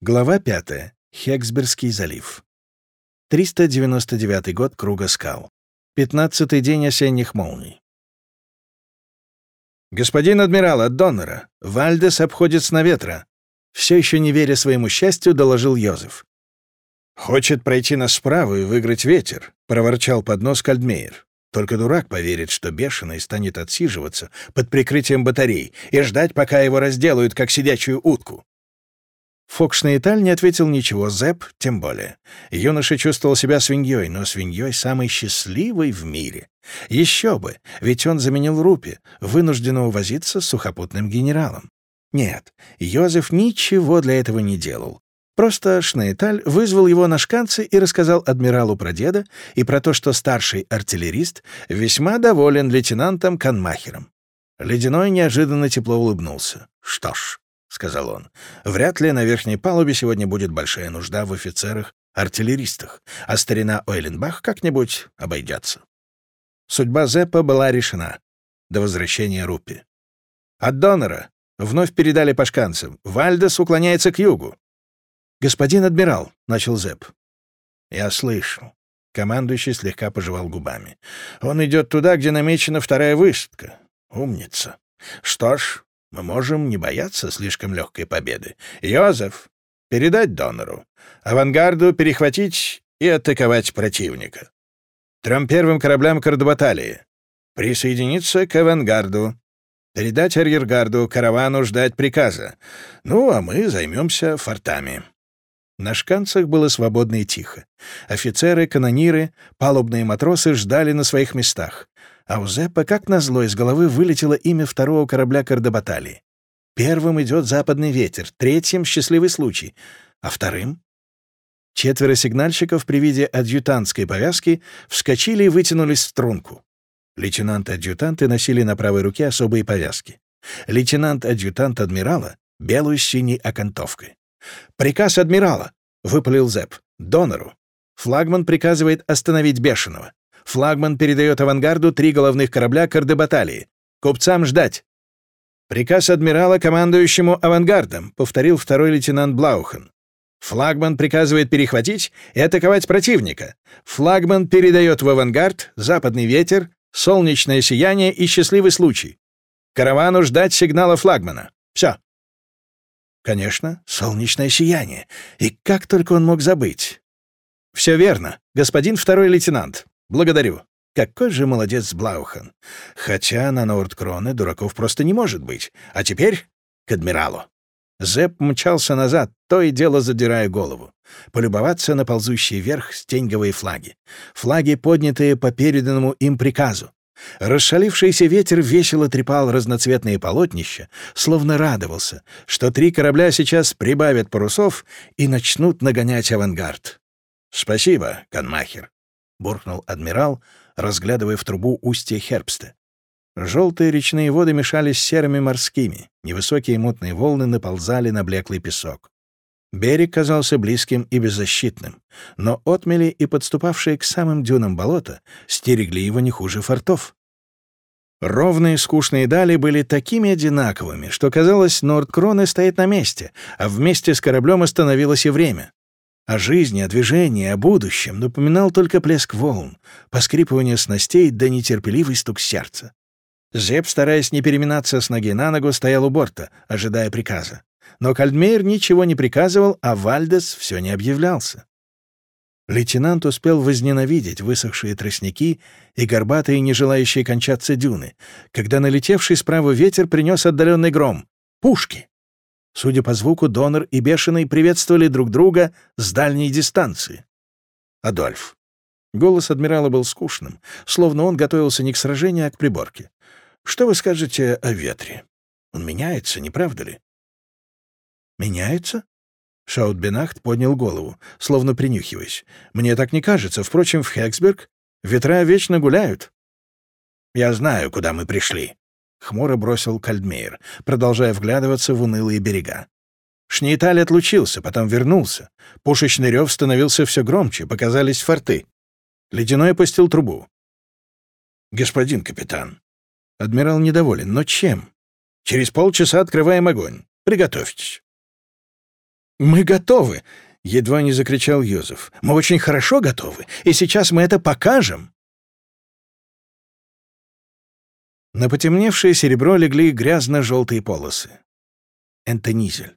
Глава 5. Хексбергский залив. 399 год Круга скал. 15-й день осенних молний. «Господин адмирал, от донора. Вальдес обходит с наветра». Все еще не веря своему счастью, доложил Йозеф. «Хочет пройти на справу и выиграть ветер», — проворчал под нос Кальдмейер. Только дурак поверит, что бешеный станет отсиживаться под прикрытием батарей и ждать, пока его разделают, как сидячую утку. Фокшнейталь не ответил ничего, Зэп тем более. Юноша чувствовал себя свиньей, но свиньей самой счастливой в мире. Еще бы, ведь он заменил Рупи, вынужденного возиться с сухопутным генералом. Нет, Йозеф ничего для этого не делал. Просто Шнейталь вызвал его на шканцы и рассказал адмиралу про деда и про то, что старший артиллерист весьма доволен лейтенантом Канмахером. Ледяной неожиданно тепло улыбнулся. «Что ж, — сказал он. «Вряд ли на верхней палубе сегодня будет большая нужда в офицерах-артиллеристах, а старина Ойленбах как-нибудь обойдется». Судьба Зеппа была решена до возвращения Руппи. От донора вновь передали по шканцам. Вальдес уклоняется к югу. «Господин адмирал», — начал Зепп. «Я слышу». Командующий слегка пожевал губами. «Он идет туда, где намечена вторая высадка. Умница. Что ж, мы можем не бояться слишком легкой победы. Йозеф, передать донору. Авангарду перехватить и атаковать противника. Трем первым кораблям Кардубаталии. Присоединиться к авангарду. Передать арьергарду, каравану ждать приказа. Ну, а мы займемся фортами. На шканцах было свободно и тихо. Офицеры, канониры, палубные матросы ждали на своих местах. А у Зеппа, как назло, из головы вылетело имя второго корабля Кардебаталии. Первым идет западный ветер, третьим — счастливый случай, а вторым? Четверо сигнальщиков при виде адъютантской повязки вскочили и вытянулись в струнку. Лейтенанты-адъютанты носили на правой руке особые повязки. Лейтенант-адъютант адмирала — белую с синей окантовкой. «Приказ адмирала!» — выпалил Зепп. «Донору. Флагман приказывает остановить бешеного. Флагман передает авангарду три головных корабля Кардебаталии. Купцам ждать. «Приказ адмирала, командующему авангардом», — повторил второй лейтенант Блаухен. «Флагман приказывает перехватить и атаковать противника. Флагман передает в авангард западный ветер, солнечное сияние и счастливый случай. Каравану ждать сигнала флагмана. Все». Конечно, солнечное сияние. И как только он мог забыть? «Все верно, господин второй лейтенант. «Благодарю. Какой же молодец Блаухан. Хотя на Нордкроне дураков просто не может быть. А теперь к адмиралу». Зэп мчался назад, то и дело задирая голову. Полюбоваться на ползущие вверх стеньговые флаги. Флаги, поднятые по переданному им приказу. Расшалившийся ветер весело трепал разноцветные полотнища, словно радовался, что три корабля сейчас прибавят парусов и начнут нагонять авангард. «Спасибо, Канмахер», — буркнул адмирал, разглядывая в трубу устье Хербста. Желтые речные воды мешались с серыми морскими, невысокие мутные волны наползали на блеклый песок. Берег казался близким и беззащитным, но отмели и подступавшие к самым дюнам болота стерегли его не хуже фортов. Ровные скучные дали были такими одинаковыми, что казалось, Нордкроне стоит на месте, а вместе с кораблем остановилось и время. О жизни, о движении, о будущем напоминал только плеск волн, поскрипывание снастей да нетерпеливый стук сердца. Зеб, стараясь не переминаться с ноги на ногу, стоял у борта, ожидая приказа. Но Кальдмейр ничего не приказывал, а Вальдес все не объявлялся. Лейтенант успел возненавидеть высохшие тростники и горбатые, не желающие кончаться дюны, когда налетевший справа ветер принес отдаленный гром. Пушки! Судя по звуку, донор и бешеный приветствовали друг друга с дальней дистанции. «Адольф». Голос адмирала был скучным, словно он готовился не к сражению, а к приборке. «Что вы скажете о ветре? Он меняется, не правда ли?» «Меняется?» Шаутбенахт поднял голову, словно принюхиваясь. «Мне так не кажется. Впрочем, в Хексберг ветра вечно гуляют». «Я знаю, куда мы пришли», — хмуро бросил Кальдмейер, продолжая вглядываться в унылые берега. Шнейталь отлучился, потом вернулся. Пушечный рев становился все громче, показались форты. Ледяной опустил трубу. «Господин капитан». Адмирал недоволен, но чем? «Через полчаса открываем огонь. Приготовьтесь». «Мы готовы!» — едва не закричал Юзеф. «Мы очень хорошо готовы, и сейчас мы это покажем!» На потемневшее серебро легли грязно-желтые полосы. Энтонизель.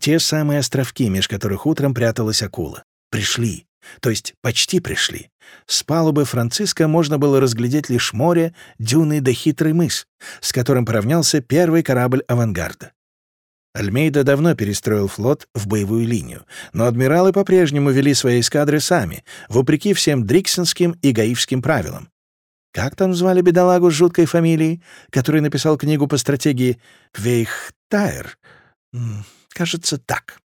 Те самые островки, меж которых утром пряталась акула. Пришли. То есть почти пришли. С палубы Франциска можно было разглядеть лишь море, дюны да хитрый мыс, с которым поравнялся первый корабль авангарда. Альмейда давно перестроил флот в боевую линию, но адмиралы по-прежнему вели свои эскадры сами, вопреки всем дриксонским и гаивским правилам. Как там звали бедолагу с жуткой фамилией, который написал книгу по стратегии Вейхтайр? Кажется, так.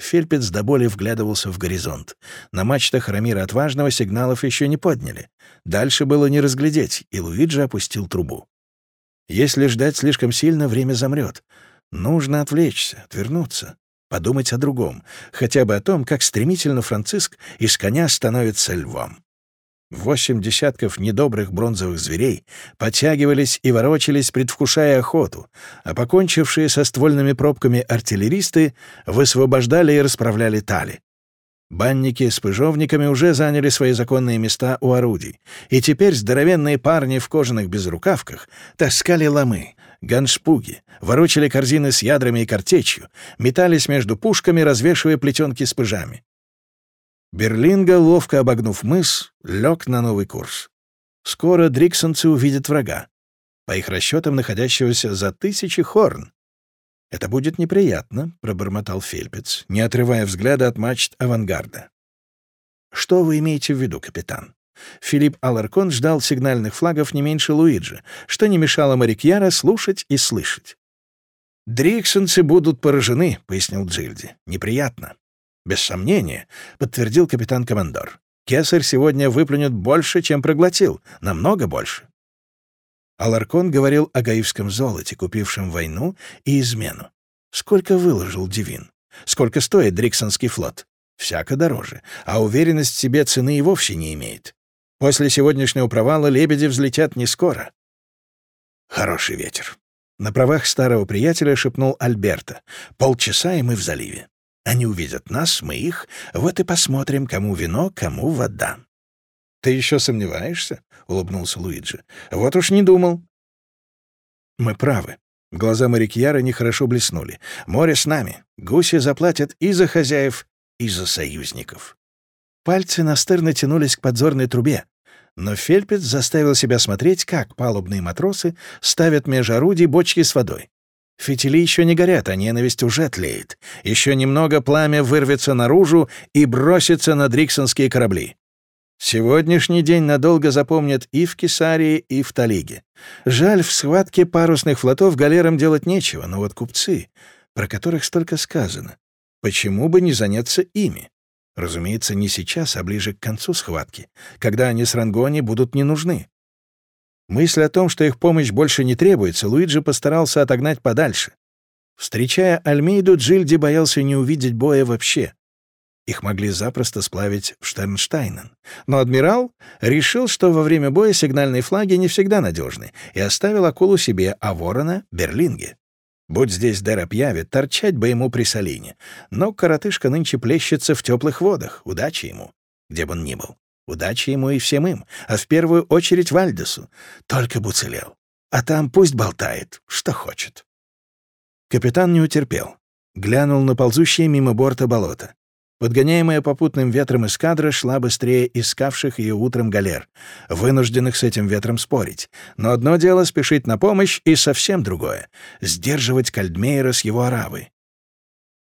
Фельпец до боли вглядывался в горизонт. На мачтах Рамира Отважного сигналов еще не подняли. Дальше было не разглядеть, и Луиджи опустил трубу. Если ждать слишком сильно, время замрет. Нужно отвлечься, отвернуться, подумать о другом, хотя бы о том, как стремительно Франциск из коня становится львом. Восемь десятков недобрых бронзовых зверей подтягивались и ворочались, предвкушая охоту, а покончившие со ствольными пробками артиллеристы высвобождали и расправляли тали. Банники с пыжовниками уже заняли свои законные места у орудий, и теперь здоровенные парни в кожаных безрукавках таскали ломы, ганшпуги, ворочали корзины с ядрами и картечью, метались между пушками, развешивая плетенки с пыжами. Берлинга, ловко обогнув мыс, лег на новый курс. Скоро дриксонцы увидят врага, по их расчетам находящегося за тысячи хорн. «Это будет неприятно», — пробормотал Фельпец, не отрывая взгляда от мачт авангарда. «Что вы имеете в виду, капитан?» Филипп Аларкон ждал сигнальных флагов не меньше Луиджи, что не мешало Марикьяра слушать и слышать. «Дриксонцы будут поражены», — пояснил Джильди. «Неприятно. «Без сомнения», — подтвердил капитан-командор. «Кесарь сегодня выплюнет больше, чем проглотил. Намного больше». Аларкон говорил о гаивском золоте, купившем войну и измену. Сколько выложил Дивин? Сколько стоит Дриксонский флот? Всяко дороже, а уверенность в себе цены и вовсе не имеет. После сегодняшнего провала лебеди взлетят не скоро. Хороший ветер. На правах старого приятеля шепнул Альберта. Полчаса, и мы в заливе. Они увидят нас, мы их, вот и посмотрим, кому вино, кому вода». «Ты еще сомневаешься?» — улыбнулся Луиджи. «Вот уж не думал». «Мы правы». Глаза Марикьяра нехорошо блеснули. «Море с нами. Гуси заплатят и за хозяев, и за союзников». Пальцы настырно тянулись к подзорной трубе, но Фельпец заставил себя смотреть, как палубные матросы ставят меж орудий бочки с водой. Фитили еще не горят, а ненависть уже тлеет. Еще немного пламя вырвется наружу и бросится на дриксонские корабли. Сегодняшний день надолго запомнят и в Кесарии, и в Талиге. Жаль, в схватке парусных флотов галерам делать нечего, но вот купцы, про которых столько сказано, почему бы не заняться ими? Разумеется, не сейчас, а ближе к концу схватки, когда они с Рангони будут не нужны. Мысль о том, что их помощь больше не требуется, Луиджи постарался отогнать подальше. Встречая Альмейду, Джильди боялся не увидеть боя вообще. Их могли запросто сплавить в Штернштайнен. Но адмирал решил, что во время боя сигнальные флаги не всегда надежны, и оставил акулу себе, а ворона — Берлинге. Будь здесь Дера Пьяви, торчать бы ему при Солине. Но коротышка нынче плещется в теплых водах. Удачи ему, где бы он ни был. Удачи ему и всем им, а в первую очередь Вальдесу. Только бы уцелел. А там пусть болтает, что хочет. Капитан не утерпел. Глянул на ползущее мимо борта болото. Подгоняемая попутным ветром эскадра шла быстрее искавших ее утром галер, вынужденных с этим ветром спорить. Но одно дело спешить на помощь, и совсем другое — сдерживать Кальдмейера с его аравой.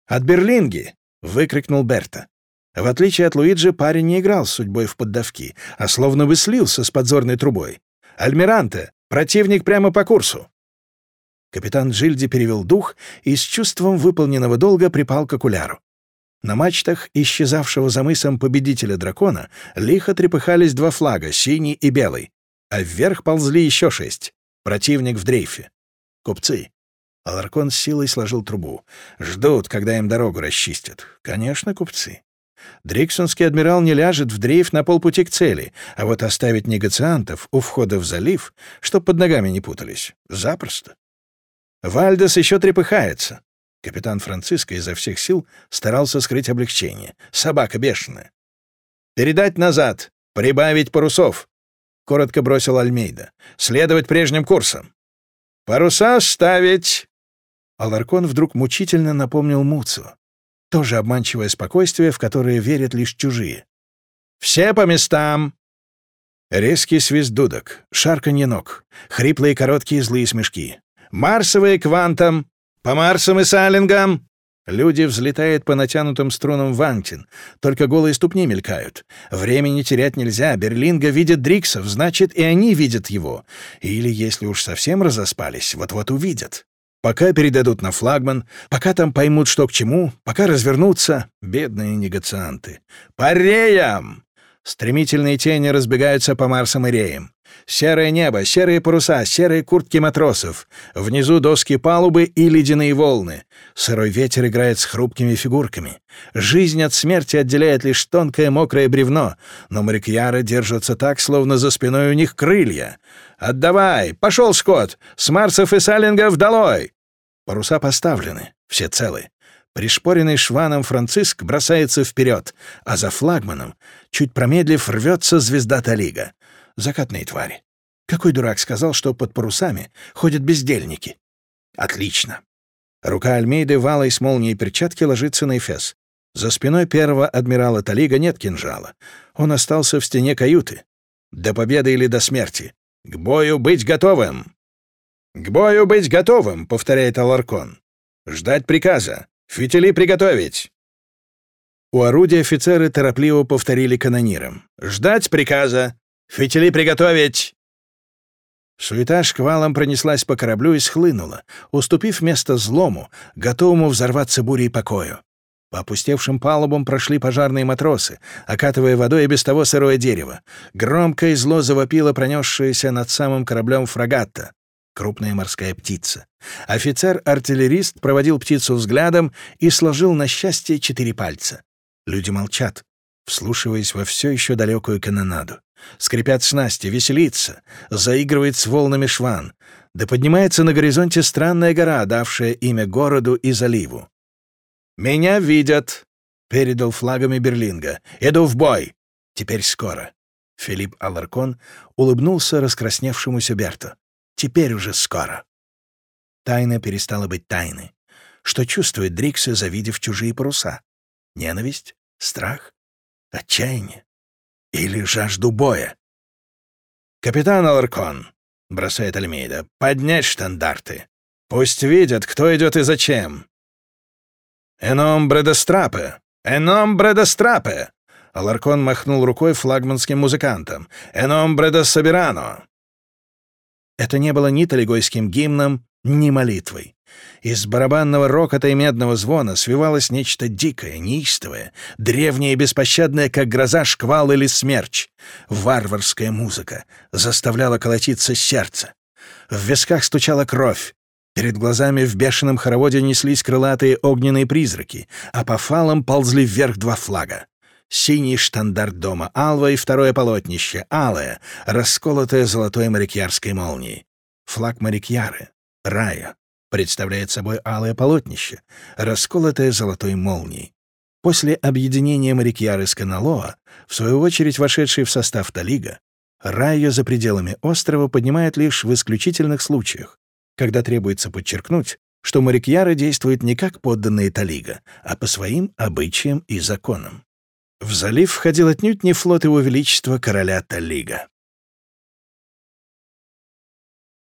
«От Берлинги!» — выкрикнул Берта. В отличие от Луиджи, парень не играл с судьбой в поддавки, а словно бы слился с подзорной трубой. «Альмиранте! Противник прямо по курсу!» Капитан Джильди перевел дух и с чувством выполненного долга припал к окуляру. На мачтах исчезавшего за мысом победителя дракона лихо трепыхались два флага, синий и белый, а вверх ползли еще шесть. Противник в дрейфе. Купцы. Аларкон с силой сложил трубу. Ждут, когда им дорогу расчистят. Конечно, купцы. Дриксонский адмирал не ляжет в дрейф на полпути к цели, а вот оставить негациантов у входа в залив, чтоб под ногами не путались, запросто. Вальдес еще трепыхается. Капитан Франциско изо всех сил старался скрыть облегчение. Собака бешеная. «Передать назад! Прибавить парусов!» — коротко бросил Альмейда. «Следовать прежним курсом!» «Паруса ставить!» Аларкон вдруг мучительно напомнил Муцу. Тоже обманчивое спокойствие, в которое верят лишь чужие. «Все по местам!» Резкий свист дудок, шарканье ног, хриплые короткие злые смешки. «Марсовые квантом! По Марсам и Салингам!» Люди взлетают по натянутым струнам вантин, только голые ступни мелькают. Времени терять нельзя, Берлинга видит Дриксов, значит, и они видят его. Или, если уж совсем разоспались, вот-вот увидят. Пока передадут на флагман, пока там поймут, что к чему, пока развернутся, бедные негацианты. «Пареям!» Стремительные тени разбегаются по Марсам и Реям. Серое небо, серые паруса, серые куртки матросов. Внизу доски палубы и ледяные волны. Сырой ветер играет с хрупкими фигурками. Жизнь от смерти отделяет лишь тонкое мокрое бревно, но морякьяры держатся так, словно за спиной у них крылья. «Отдавай! Пошел, Скотт! С Марсов и Саллингов долой!» Паруса поставлены, все целы. Пришпоренный шваном Франциск бросается вперед, а за флагманом, чуть промедлив, рвется звезда Талига. Закатные твари. Какой дурак сказал, что под парусами ходят бездельники? Отлично. Рука Альмейды валой с молнией перчатки ложится на Эфес. За спиной первого адмирала Талига нет кинжала. Он остался в стене каюты. До победы или до смерти. К бою быть готовым! «К бою быть готовым», — повторяет Аларкон. «Ждать приказа. «Фитили приготовить!» У орудия офицеры торопливо повторили канонирам. «Ждать приказа! Фитили приготовить!» Суета шквалом пронеслась по кораблю и схлынула, уступив место злому, готовому взорваться бурей покою. По опустевшим палубам прошли пожарные матросы, окатывая водой и без того сырое дерево. Громко и зло завопило пронесшееся над самым кораблем фрегатта крупная морская птица. Офицер-артиллерист проводил птицу взглядом и сложил на счастье четыре пальца. Люди молчат, вслушиваясь во все еще далекую канонаду. Скрипят снасти, веселится, заигрывает с волнами шван. Да поднимается на горизонте странная гора, давшая имя городу и заливу. «Меня видят!» — передал флагами Берлинга. «Иду в бой!» «Теперь скоро!» Филипп Аларкон улыбнулся раскрасневшемуся Берту. Теперь уже скоро. Тайна перестала быть тайной. Что чувствует Дриксы, завидев чужие паруса? Ненависть? Страх? Отчаяние? Или жажду боя? «Капитан Аларкон», — бросает Альмейда, — «поднять штандарты. Пусть видят, кто идет и зачем». «Эном бредострапе! Эном бредострапе!» Аларкон махнул рукой флагманским музыкантам. «Эном бредособирано!» Это не было ни талигойским гимном, ни молитвой. Из барабанного рокота и медного звона свивалось нечто дикое, неистовое, древнее и беспощадное, как гроза, шквал или смерч. Варварская музыка заставляла колотиться сердце. В висках стучала кровь. Перед глазами в бешеном хороводе неслись крылатые огненные призраки, а по фалам ползли вверх два флага синий штандарт дома Алва и второе полотнище, алое, расколотое золотой морякьярской молнией. Флаг морякьяры, рая, представляет собой алое полотнище, расколотое золотой молнией. После объединения морякьяры с Каналоа, в свою очередь вошедший в состав Талига, рая за пределами острова поднимает лишь в исключительных случаях, когда требуется подчеркнуть, что морякьяры действуют не как подданные Талига, а по своим обычаям и законам. В залив входил отнюдь не флот его величества короля Талига.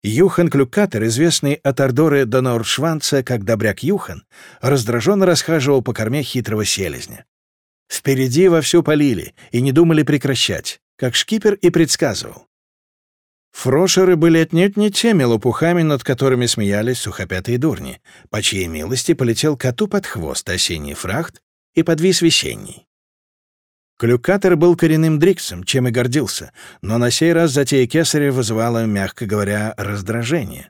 Юхан Клюкатер, известный от Ордоры до Норшванца как Добряк Юхан, раздраженно расхаживал по корме хитрого селезня. Впереди вовсю полили и не думали прекращать, как шкипер и предсказывал. Фрошеры были отнюдь не теми лопухами, над которыми смеялись сухопятые дурни, по чьей милости полетел коту под хвост осенний фрахт и подвис весенний. Клюкатор был коренным дриксом, чем и гордился, но на сей раз затея кесаря вызывала, мягко говоря, раздражение.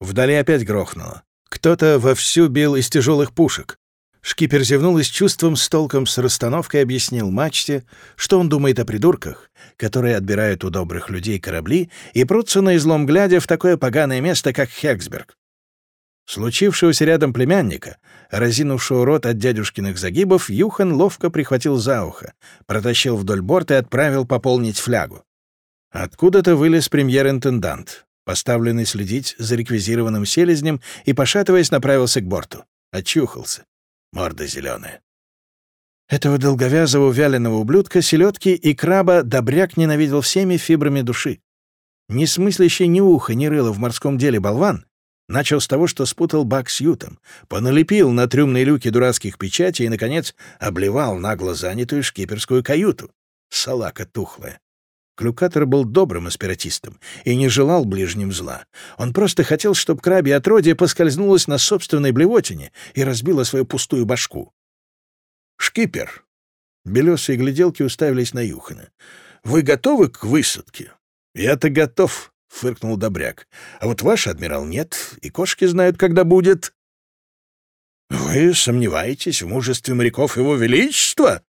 Вдали опять грохнуло. Кто-то вовсю бил из тяжелых пушек. Шкипер зевнул и с чувством, с толком, с расстановкой объяснил мачте, что он думает о придурках, которые отбирают у добрых людей корабли и прутся на излом глядя в такое поганое место, как Хексберг. Случившегося рядом племянника, разинувшего рот от дядюшкиных загибов, Юхан ловко прихватил за ухо, протащил вдоль борта и отправил пополнить флягу. Откуда-то вылез премьер-интендант, поставленный следить за реквизированным селезнем, и, пошатываясь, направился к борту. Очухался. Морда зеленая. Этого долговязого вяленого ублюдка, селедки и краба добряк ненавидел всеми фибрами души. Не смыслящий ни уха, ни рыла в морском деле болван начал с того, что спутал бак с ютом, поналепил на трюмные люки дурацких печатей и, наконец, обливал нагло занятую шкиперскую каюту. Салака тухлая. Клюкатор был добрым аспиратистом и не желал ближним зла. Он просто хотел, чтобы крабье отродье поскользнулось на собственной блевотине и разбило свою пустую башку. «Шкипер!» Белесые гляделки уставились на Юхана. «Вы готовы к высадке?» «Я-то готов», — фыркнул Добряк. «А вот ваш адмирал нет, и кошки знают, когда будет». «Вы сомневаетесь в мужестве моряков Его Величества?»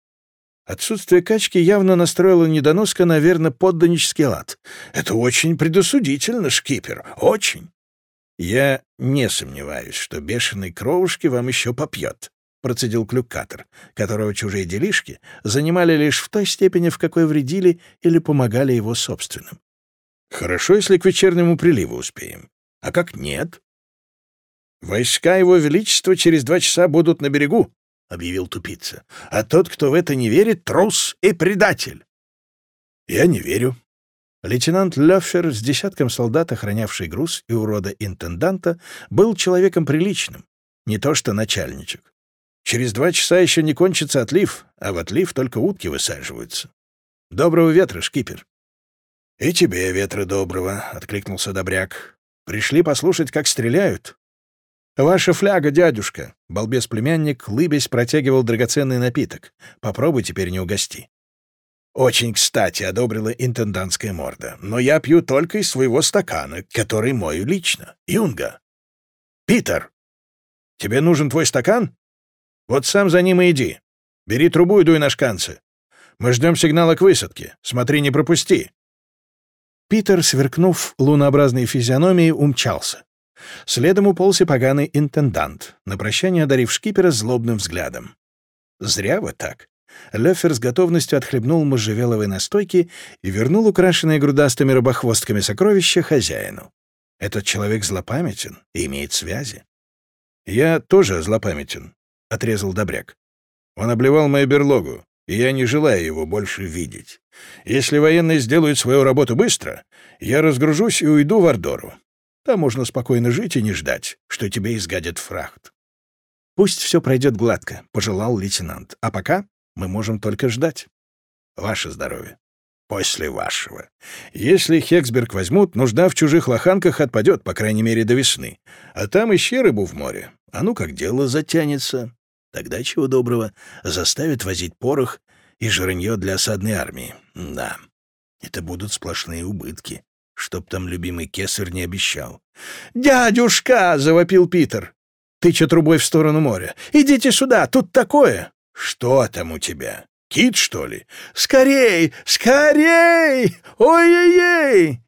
Отсутствие качки явно настроило недоноска на верно подданнический лад. «Это очень предосудительно, шкипер, очень!» «Я не сомневаюсь, что бешеной кровушки вам еще попьет», — процедил клюкатор, которого чужие делишки занимали лишь в той степени, в какой вредили или помогали его собственным. «Хорошо, если к вечернему приливу успеем. А как нет?» «Войска Его Величества через два часа будут на берегу», объявил тупица. «А тот, кто в это не верит, трус и предатель!» «Я не верю». Лейтенант Лёффер с десятком солдат, охранявший груз и урода интенданта, был человеком приличным, не то что начальничек. Через два часа еще не кончится отлив, а в отлив только утки высаживаются. Доброго ветра, шкипер. — И тебе ветра доброго, — откликнулся Добряк. — Пришли послушать, как стреляют. «Ваша фляга, дядюшка!» — балбес-племянник, лыбясь, протягивал драгоценный напиток. «Попробуй теперь не угости». «Очень кстати», — одобрила интендантская морда. «Но я пью только из своего стакана, который мою лично. Юнга». «Питер! Тебе нужен твой стакан? Вот сам за ним и иди. Бери трубу и дуй на шканцы. Мы ждем сигнала к высадке. Смотри, не пропусти». Питер, сверкнув лунообразной физиономией, умчался. Следом уполз и поганый интендант, на прощание одарив шкипера злобным взглядом. «Зря вы так». Лёфер с готовностью отхлебнул можжевеловой настойки и вернул украшенные грудастыми рыбохвостками сокровища хозяину. Этот человек злопамятен и имеет связи. «Я тоже злопамятен», — отрезал Добряк. «Он обливал мою берлогу, и я не желаю его больше видеть. Если военные сделают свою работу быстро, я разгружусь и уйду в Ордору. Там можно спокойно жить и не ждать, что тебе изгадят фрахт. Пусть все пройдет гладко, — пожелал лейтенант. А пока мы можем только ждать. Ваше здоровье. После вашего. Если Хексберг возьмут, нужда в чужих лоханках отпадет, по крайней мере, до весны. А там ищи рыбу в море. А ну как дело затянется. Тогда, чего доброго, заставят возить порох и жирнье для осадной армии. Да, это будут сплошные убытки чтоб там любимый кесарь не обещал. «Дядюшка!» — завопил Питер, тыча трубой в сторону моря. «Идите сюда, тут такое!» «Что там у тебя? Кит, что ли?» «Скорей! Скорей! Ой-ой-ой!»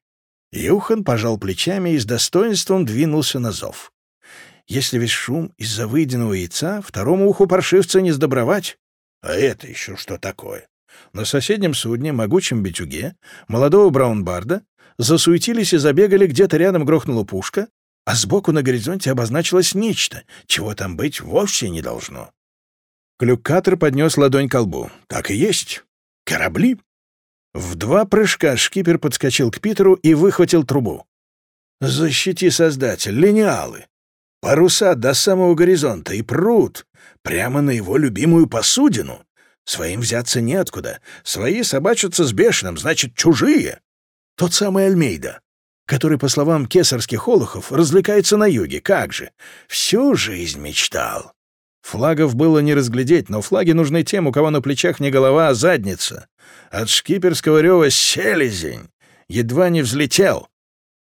Юхан пожал плечами и с достоинством двинулся на зов. Если весь шум из-за выеденного яйца, второму уху паршивца не сдобровать. А это еще что такое? На соседнем судне, могучем битюге, молодого браунбарда засуетились и забегали, где-то рядом грохнула пушка, а сбоку на горизонте обозначилось нечто, чего там быть вовсе не должно. Клюкатор поднес ладонь к лбу. «Так и есть. Корабли». В два прыжка шкипер подскочил к Питеру и выхватил трубу. «Защити, Создатель, линеалы! Паруса до самого горизонта и пруд, прямо на его любимую посудину. Своим взяться неоткуда. Свои собачатся с бешеным, значит, чужие. Тот самый Альмейда, который, по словам кесарских олухов, развлекается на юге. Как же? Всю жизнь мечтал. Флагов было не разглядеть, но флаги нужны тем, у кого на плечах не голова, а задница. От шкиперского рева селезень. Едва не взлетел.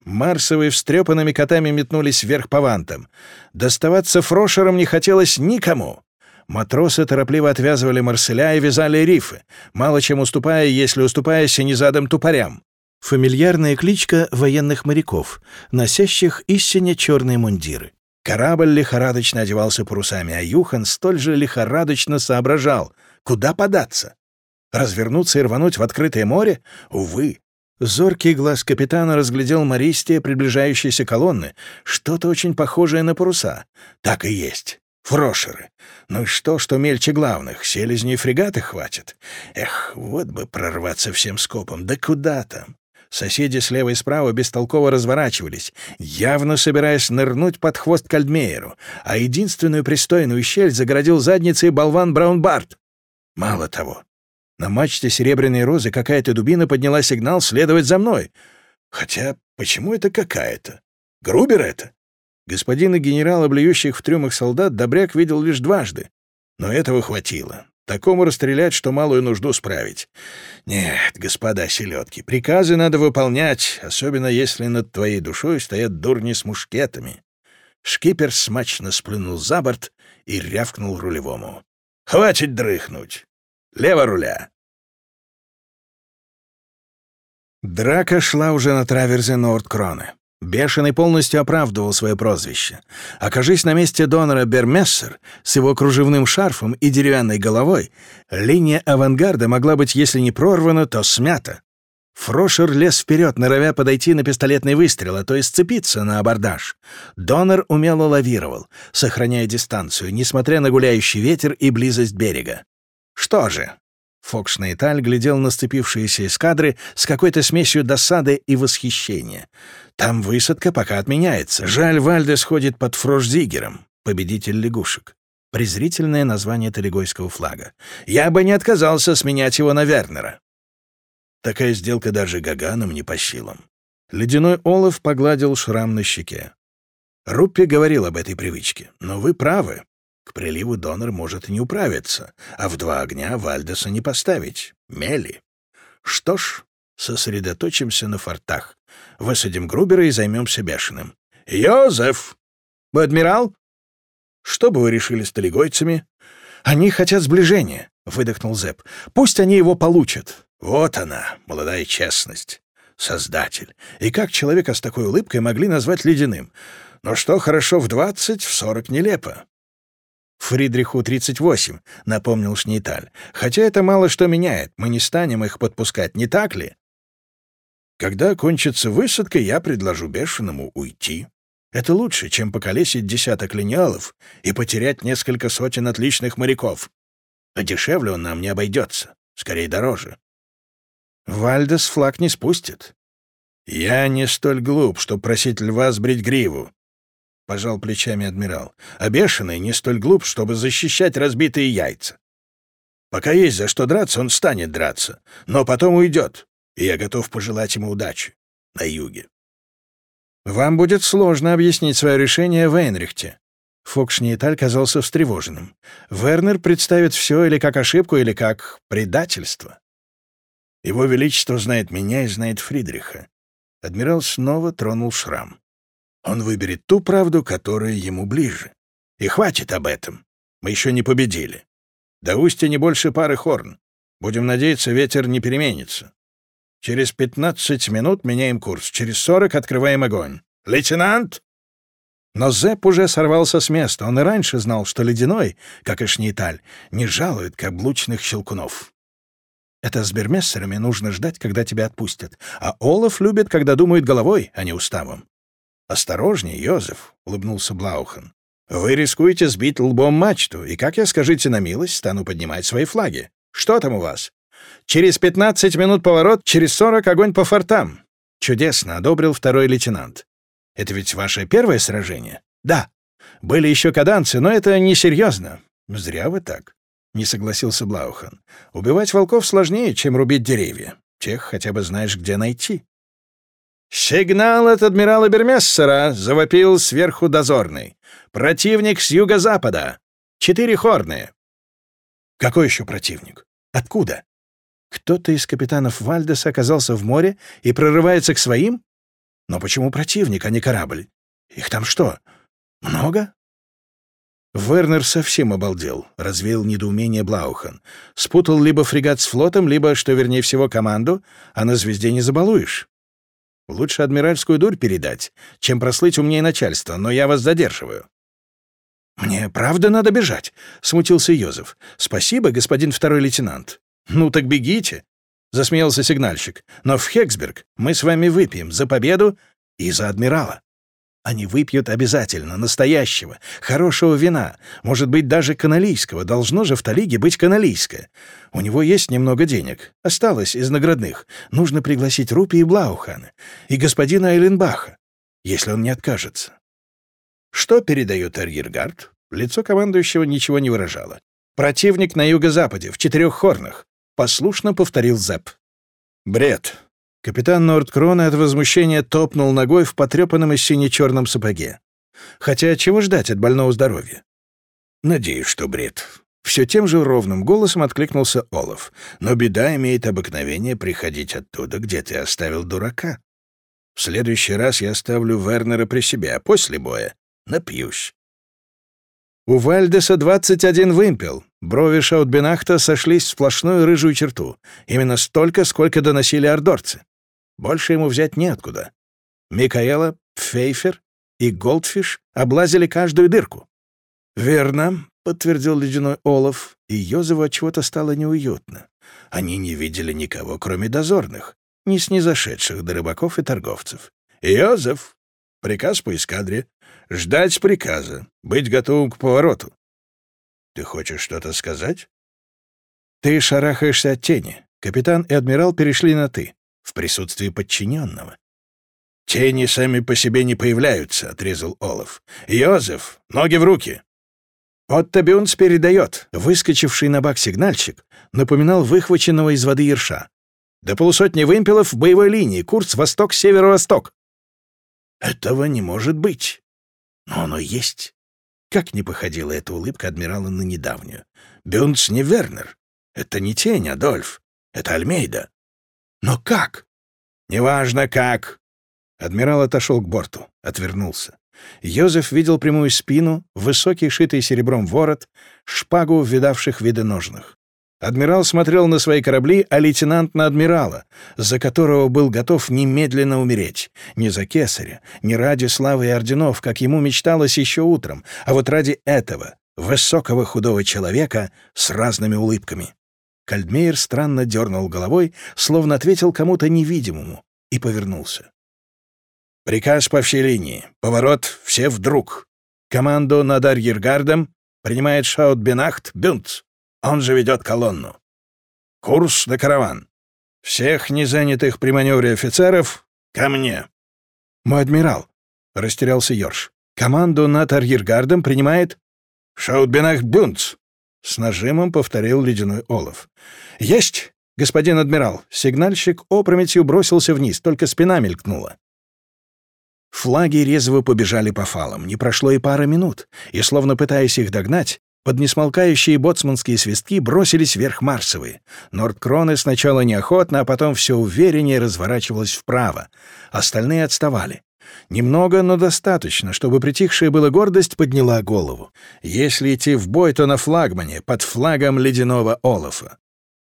Марсовые встрепанными котами метнулись вверх по вантам. Доставаться фрошером не хотелось никому. Матросы торопливо отвязывали марселя и вязали рифы, мало чем уступая, если уступая синезадым тупорям. Фамильярная кличка военных моряков, носящих истинно черные мундиры. Корабль лихорадочно одевался парусами, а Юхан столь же лихорадочно соображал, куда податься. Развернуться и рвануть в открытое море? Увы. Зоркий глаз капитана разглядел мористие приближающейся колонны, что-то очень похожее на паруса. Так и есть. Фрошеры. Ну и что, что мельче главных? Селезней фрегаты хватит. Эх, вот бы прорваться всем скопом. Да куда там? Соседи слева и справа бестолково разворачивались, явно собираясь нырнуть под хвост Кальдмейеру, а единственную пристойную щель загородил задницей болван Браунбарт. Мало того, на мачте Серебряной Розы какая-то дубина подняла сигнал следовать за мной. Хотя, почему это какая-то? Грубер это? Господина генерала, блюющих в трюмах солдат, Добряк видел лишь дважды. Но этого хватило. Такому расстрелять, что малую нужду справить. Нет, господа селедки, приказы надо выполнять, особенно если над твоей душой стоят дурни с мушкетами. Шкипер смачно сплюнул за борт и рявкнул рулевому. «Хватит дрыхнуть! Лево руля!» Драка шла уже на траверзе Нордкроны. Бешеный полностью оправдывал свое прозвище. Окажись на месте донора Бермессер с его кружевным шарфом и деревянной головой, линия авангарда могла быть, если не прорвана, то смята. Фрошер лез вперед, норовя подойти на пистолетный выстрел, а то и сцепиться на абордаж. Донор умело лавировал, сохраняя дистанцию, несмотря на гуляющий ветер и близость берега. Что же, Фокс Нейталь глядел на сцепившиеся эскадры с какой-то смесью досады и восхищения. Там высадка пока отменяется. Жаль, Вальдес ходит под Фрошзигером, победитель лягушек. Презрительное название талигойского флага. Я бы не отказался сменять его на Вернера. Такая сделка даже Гаганом не по силам. Ледяной олов погладил шрам на щеке. Руппи говорил об этой привычке. Но вы правы. К приливу донор может не управиться, а в два огня Вальдеса не поставить. Мели. Что ж, сосредоточимся на фортах. Высадим Грубера и займемся бешеным. «Йозеф!» «Вы адмирал?» «Что бы вы решили с талигойцами?» «Они хотят сближения», — выдохнул Зэп. «Пусть они его получат». «Вот она, молодая честность. Создатель. И как человека с такой улыбкой могли назвать ледяным? Но что хорошо в двадцать, в сорок нелепо. Фридриху 38, напомнил Шнейталь. Хотя это мало что меняет, мы не станем их подпускать, не так ли? Когда кончится высадка, я предложу Бешеному уйти. Это лучше, чем поколесить десяток линеалов и потерять несколько сотен отличных моряков. А дешевле он нам не обойдется, скорее дороже. Вальдес флаг не спустит. Я не столь глуп, чтобы просить льва сбрить гриву, — пожал плечами адмирал. «А бешеный не столь глуп, чтобы защищать разбитые яйца. Пока есть за что драться, он станет драться, но потом уйдет, и я готов пожелать ему удачи на юге». «Вам будет сложно объяснить свое решение в Эйнрихте». Фокшниеталь казался встревоженным. «Вернер представит все или как ошибку, или как предательство». «Его Величество знает меня и знает Фридриха». Адмирал снова тронул шрам. Он выберет ту правду, которая ему ближе. И хватит об этом. Мы еще не победили. До устья не больше пары хорн. Будем надеяться, ветер не переменится. Через пятнадцать минут меняем курс. Через сорок открываем огонь. Лейтенант!» Но Зепп уже сорвался с места. Он и раньше знал, что ледяной, как и Шнейталь, не жалует каблучных щелкунов. Это с бермессерами нужно ждать, когда тебя отпустят. А Олаф любит, когда думают головой, а не уставом. «Осторожнее, Йозеф», — улыбнулся Блаухан. «Вы рискуете сбить лбом мачту, и, как я, скажите на милость, стану поднимать свои флаги. Что там у вас?» «Через пятнадцать минут поворот, через сорок огонь по фортам». «Чудесно», — одобрил второй лейтенант. «Это ведь ваше первое сражение?» «Да. Были еще каданцы, но это несерьезно». «Зря вы так», — не согласился Блаухан. «Убивать волков сложнее, чем рубить деревья. Тех хотя бы знаешь, где найти». «Сигнал от адмирала Бермессера!» — завопил сверху дозорный. «Противник с юго-запада! Четыре хорны!» «Какой еще противник? Откуда?» «Кто-то из капитанов Вальдеса оказался в море и прорывается к своим? Но почему противник, а не корабль? Их там что, много?» Вернер совсем обалдел, развеял недоумение Блаухан. Спутал либо фрегат с флотом, либо, что вернее всего, команду, а на звезде не забалуешь. Лучше адмиральскую дурь передать, чем прослыть умнее начальства, но я вас задерживаю. «Мне правда надо бежать?» — смутился Йозеф. «Спасибо, господин второй лейтенант». «Ну так бегите», — засмеялся сигнальщик. «Но в Хексберг мы с вами выпьем за победу и за адмирала». Они выпьют обязательно настоящего, хорошего вина, может быть, даже каналийского. Должно же в Талиге быть каналийское. У него есть немного денег. Осталось из наградных. Нужно пригласить Рупи и Блаухана, и господина Айленбаха, если он не откажется. Что передает арьергард? Лицо командующего ничего не выражало. «Противник на юго-западе, в четырех хорнах», — послушно повторил Зэп. «Бред», Капитан Нордкрона от возмущения топнул ногой в потрепанном и сине-черном сапоге. Хотя чего ждать от больного здоровья? Надеюсь, что бред. Все тем же ровным голосом откликнулся Олаф. Но беда имеет обыкновение приходить оттуда, где ты оставил дурака. В следующий раз я оставлю Вернера при себе, а после боя напьюсь. У Вальдеса 21 вымпел. Брови Шаутбенахта сошлись в сплошную рыжую черту. Именно столько, сколько доносили ордорцы. Больше ему взять неоткуда. Микаэла, Фейфер и Голдфиш облазили каждую дырку. «Верно», — подтвердил ледяной Олаф, и Йозефу от чего-то стало неуютно. Они не видели никого, кроме дозорных, не снизошедших до рыбаков и торговцев. «Йозеф! Приказ по эскадре. Ждать приказа. Быть готовым к повороту». «Ты хочешь что-то сказать?» «Ты шарахаешься от тени. Капитан и адмирал перешли на «ты» в присутствии подчиненного. «Тени сами по себе не появляются», — отрезал Олаф. «Йозеф, ноги в руки!» Отто Бюнс передает. Выскочивший на бак сигнальщик напоминал выхваченного из воды ерша. До полусотни вымпелов в боевой линии, курс восток-северо-восток. Этого не может быть. Но оно есть. Как не походила эта улыбка адмирала на недавнюю. Бюнс не Вернер. Это не тень, Адольф. Это Альмейда. Но как? Неважно как. Адмирал отошел к борту, отвернулся. Йозеф видел прямую спину, высокий шитый серебром ворот, шпагу в видавших виды ножнах. Адмирал смотрел на свои корабли, а лейтенант на адмирала, за которого был готов немедленно умереть. Не за кесаря, не ради славы и орденов, как ему мечталось еще утром, а вот ради этого, высокого худого человека с разными улыбками. Кальдмейер странно дернул головой, словно ответил кому-то невидимому, и повернулся. «Приказ по всей линии. Поворот все вдруг. Команду над арьергардом принимает Шаутбенахт Бюнц. Он же ведет колонну. Курс на караван. Всех незанятых при маневре офицеров ко мне». «Мой адмирал», — растерялся Йорш. «Команду над арьергардом принимает Шаутбенахт Бюнц. С нажимом повторил ледяной олов. «Есть, господин адмирал!» Сигнальщик опрометью бросился вниз, только спина мелькнула. Флаги резво побежали по фалам. Не прошло и пара минут, и, словно пытаясь их догнать, под несмолкающие боцманские свистки бросились вверх Марсовые. Нордкроны сначала неохотно, а потом все увереннее разворачивалась вправо. Остальные отставали. Немного, но достаточно, чтобы притихшая была гордость подняла голову. Если идти в бой, то на флагмане, под флагом ледяного Олафа.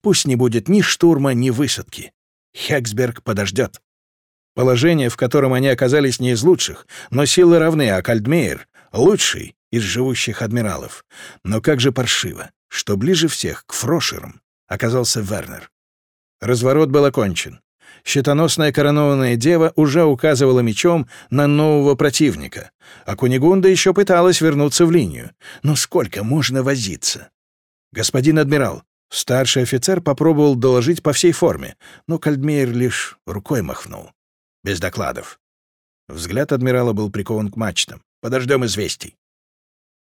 Пусть не будет ни штурма, ни высадки. Хексберг подождет. Положение, в котором они оказались не из лучших, но силы равны, а Кальдмейер — лучший из живущих адмиралов. Но как же паршиво, что ближе всех к Фрошерам оказался Вернер. Разворот был окончен. Щитоносная коронованная дева уже указывала мечом на нового противника, а Кунигунда еще пыталась вернуться в линию. Но сколько можно возиться? «Господин адмирал», старший офицер попробовал доложить по всей форме, но Кальдмейер лишь рукой махнул. Без докладов. Взгляд адмирала был прикован к мачтам. «Подождем известий».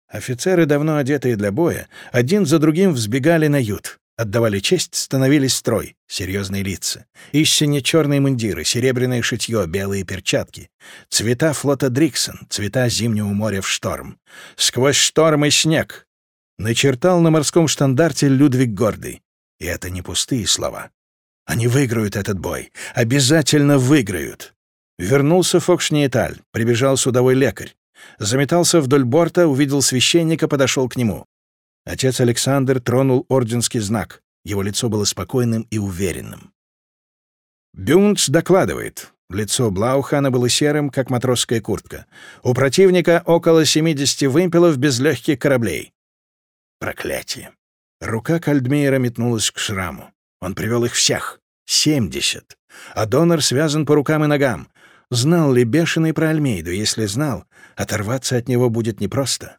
Офицеры, давно одетые для боя, один за другим взбегали на ют. Отдавали честь, становились строй, серьезные лица. Истинно черные мундиры, серебряное шитье, белые перчатки. Цвета флота Дриксон, цвета зимнего моря в шторм. Сквозь шторм и снег. Начертал на морском штандарте Людвиг Гордый. И это не пустые слова. Они выиграют этот бой. Обязательно выиграют. Вернулся Фокшниеталь, прибежал судовой лекарь. Заметался вдоль борта, увидел священника, подошел к нему. Отец Александр тронул орденский знак. Его лицо было спокойным и уверенным. Бюнц докладывает. Лицо Блаухана было серым, как матросская куртка. У противника около 70 вымпелов без легких кораблей. Проклятие. Рука Кальдмейера метнулась к шраму. Он привел их всех. Семьдесят. А донор связан по рукам и ногам. Знал ли бешеный про Альмейду? Если знал, оторваться от него будет непросто.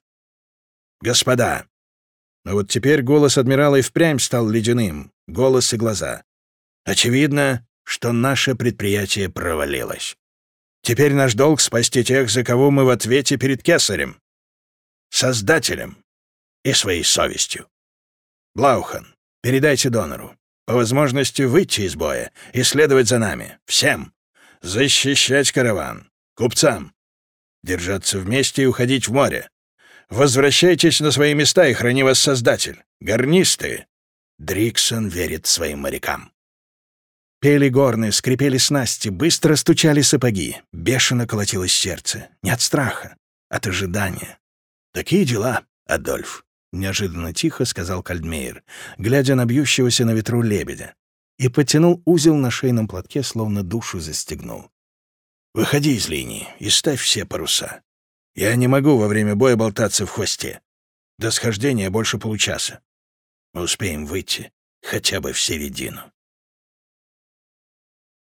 «Господа!» Но вот теперь голос адмирала и впрямь стал ледяным. Голос и глаза. «Очевидно, что наше предприятие провалилось. Теперь наш долг — спасти тех, за кого мы в ответе перед Кесарем, Создателем и своей совестью. Блаухан, передайте донору. По возможности выйти из боя и следовать за нами. Всем. Защищать караван. Купцам. Держаться вместе и уходить в море. Возвращайтесь на свои места и храни вас Создатель. Гарнисты. Дриксон верит своим морякам. Пели горны, скрипели снасти, быстро стучали сапоги. Бешено колотилось сердце. Не от страха, от ожидания. Такие дела, Адольф. Неожиданно тихо сказал Кальдмейер, глядя на бьющегося на ветру лебедя, и потянул узел на шейном платке, словно душу застегнул. «Выходи из линии и ставь все паруса. Я не могу во время боя болтаться в хвосте. До схождения больше получаса. Мы успеем выйти хотя бы в середину».